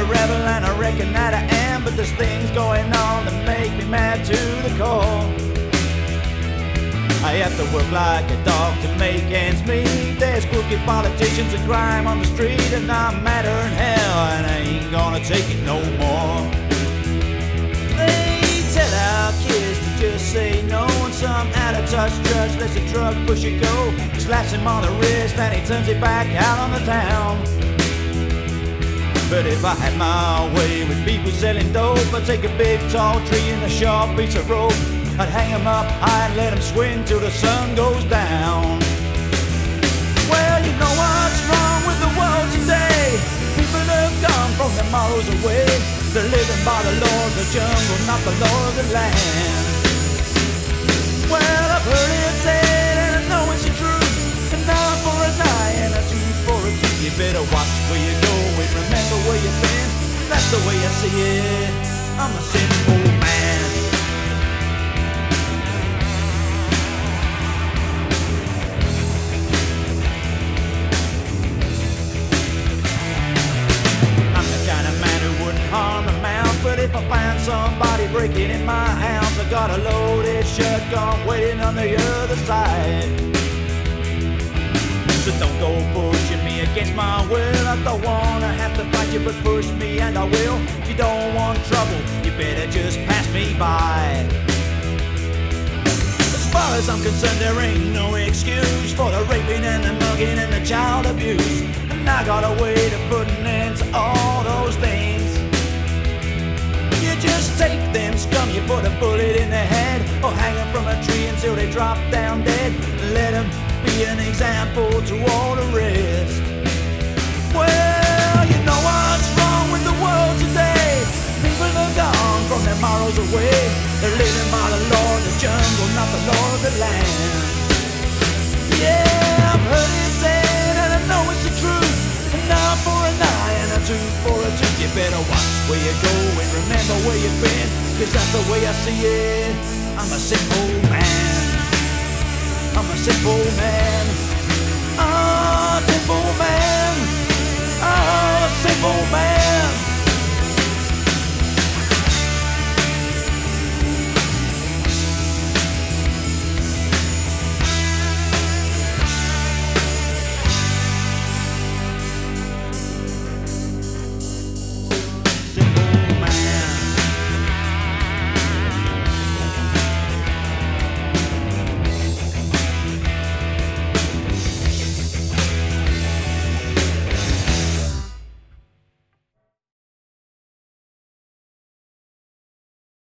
a rebel and I reckon that I am, but there's things going on that make me mad to the core. I have to work like a dog to make ends meet. There's crooked politicians and crime on the street, and I'm madder than hell, and I ain't gonna take it no more. They tell our kids to just say no, and some out of touch judge lets the drug pusher go. Slaps him on the wrist, and he turns it back out on the town. But if I had my way with people selling dope, I'd take a big tall tree and a sharp piece of rope. I'd hang 'em up high and let 'em swing till the sun goes down. Well, you know what's wrong with the world today. People have gone from their morals away. They're living by the law of the jungle, not the law of the land. Well, I've heard it That's the way I see it. I'm a simple man. I'm the kind of man who wouldn't harm a mouse, but if I find somebody breaking in my house, I got a loaded shotgun waiting on the other side. So don't go me against my will. I don't wanna have to fight you, but push me and I will. If you don't want trouble, you better just pass me by. As far as I'm concerned, there ain't no excuse for the raping and the mugging and the child abuse. And I got a way to put an end to all those things. You just take them scum, you put a bullet in their head, or hang them from a tree until they drop down dead. Let them be an example to all morals away. They're living by the law of the jungle, not the law of the land. Yeah, I've heard it said, and I know it's the truth. An eye for an eye and a tooth for a tooth. You better watch where you go and remember where you've been, cause that's the way I see it. I'm a simple man. I'm a. A simple man.